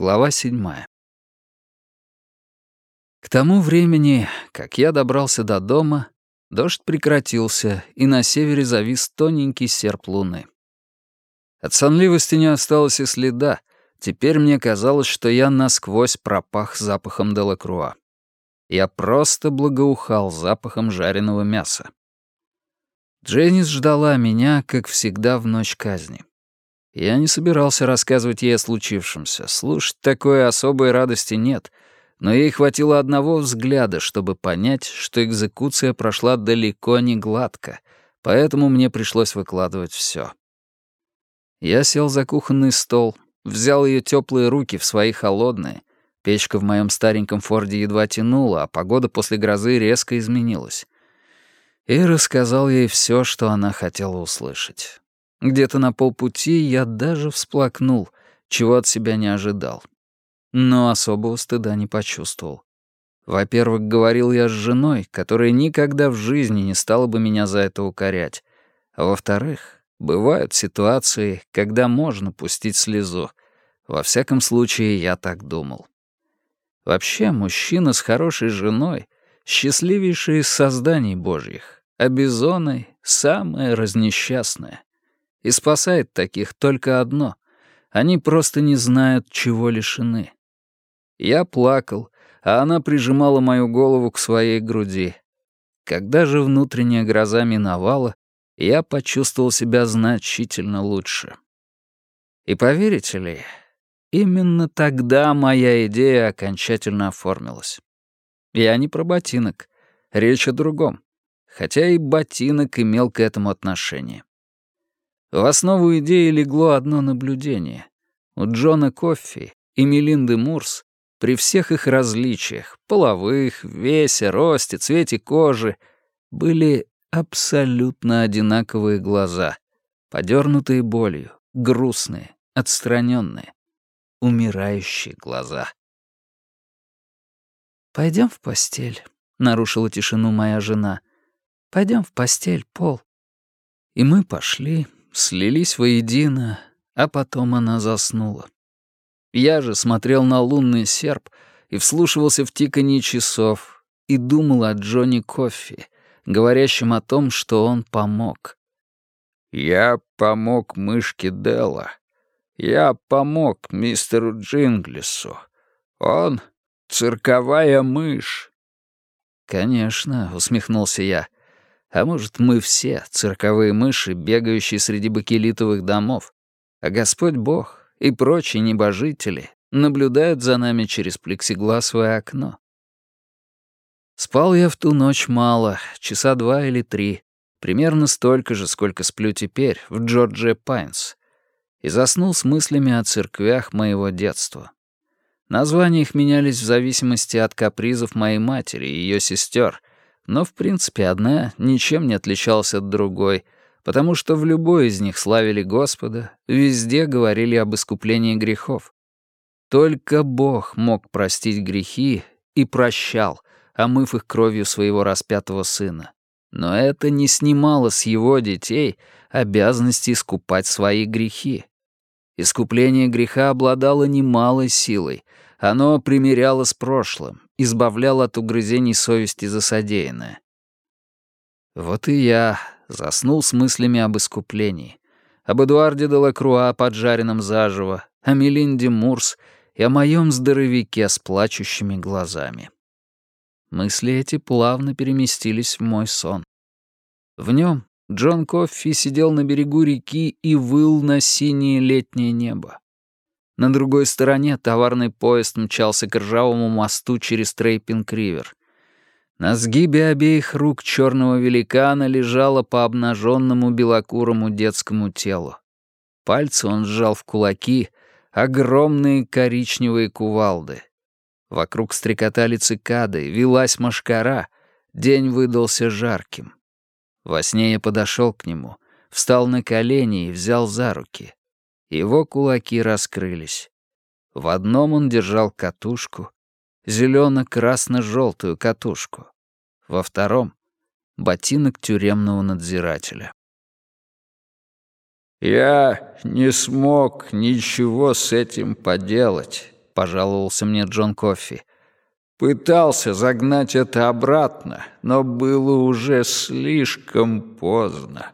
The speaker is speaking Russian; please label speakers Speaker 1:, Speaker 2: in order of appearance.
Speaker 1: Глава седьмая. К тому времени, как я добрался до дома, дождь прекратился, и на севере завис тоненький серп луны. От сонливости не осталось и следа. Теперь мне казалось, что я насквозь пропах запахом Делакруа. Я просто благоухал запахом жареного мяса. Дженнис ждала меня, как всегда, в ночь казни. Я не собирался рассказывать ей о случившемся. Слушать такой особой радости нет. Но ей хватило одного взгляда, чтобы понять, что экзекуция прошла далеко не гладко, поэтому мне пришлось выкладывать все. Я сел за кухонный стол, взял ее теплые руки в свои холодные. Печка в моем стареньком Форде едва тянула, а погода после грозы резко изменилась. И рассказал ей все, что она хотела услышать. Где-то на полпути я даже всплакнул, чего от себя не ожидал. Но особого стыда не почувствовал. Во-первых, говорил я с женой, которая никогда в жизни не стала бы меня за это укорять. А во-вторых, бывают ситуации, когда можно пустить слезу. Во всяком случае, я так думал. Вообще, мужчина с хорошей женой — счастливейший из созданий божьих, а бизоны — самое разнесчастное. И спасает таких только одно — они просто не знают, чего лишены. Я плакал, а она прижимала мою голову к своей груди. Когда же внутренняя гроза миновала, я почувствовал себя значительно лучше. И поверите ли, именно тогда моя идея окончательно оформилась. Я не про ботинок, речь о другом, хотя и ботинок имел к этому отношение. В основу идеи легло одно наблюдение. У Джона Коффи и Мелинды Мурс при всех их различиях — половых, весе, росте, цвете кожи — были абсолютно одинаковые глаза, подернутые болью, грустные, отстраненные, умирающие глаза. «Пойдем в постель», — нарушила тишину моя жена. «Пойдем в постель, Пол». И мы пошли, слились воедино, а потом она заснула. Я же смотрел на лунный серп и вслушивался в тиканье часов и думал о Джонни Коффи, говорящем о том, что он помог. «Я помог мышке Делла. Я помог мистеру Джинглису. Он — цирковая мышь». «Конечно», — усмехнулся я, — а может, мы все цирковые мыши, бегающие среди бакелитовых домов, а Господь Бог и прочие небожители наблюдают за нами через плексигласовое окно. Спал я в ту ночь мало, часа два или три, примерно столько же, сколько сплю теперь в Джорджия Пайнс, и заснул с мыслями о церквях моего детства. Названия их менялись в зависимости от капризов моей матери и ее сестер, но, в принципе, одна ничем не отличалась от другой, потому что в любой из них славили Господа, везде говорили об искуплении грехов. Только Бог мог простить грехи и прощал, омыв их кровью своего распятого сына. Но это не снимало с его детей обязанности искупать свои грехи. Искупление греха обладало немалой силой, оно примиряло с прошлым, избавляло от угрызений совести за содеянное. Вот и я заснул с мыслями об искуплении, об Эдуарде де Лакруа, поджаренном заживо, о Мелинде Мурс и о моем здоровяке с плачущими глазами. Мысли эти плавно переместились в мой сон. В нем Джон Коффи сидел на берегу реки и выл на синее летнее небо. На другой стороне товарный поезд мчался к ржавому мосту через Трейпинг-Ривер. На сгибе обеих рук черного великана лежало по обнаженному белокурому детскому телу. Пальцы он сжал в кулаки, огромные коричневые кувалды. Вокруг стрекотали цикады, вилась мошкара, день выдался жарким. Во сне я подошел к нему, встал на колени и взял за руки — его кулаки раскрылись. В одном он держал катушку, зелено-красно-желтую катушку. Во втором — ботинок тюремного надзирателя.
Speaker 2: «Я не смог ничего с этим поделать», —
Speaker 1: пожаловался мне Джон Кофи. «Пытался загнать это обратно, но было уже слишком поздно».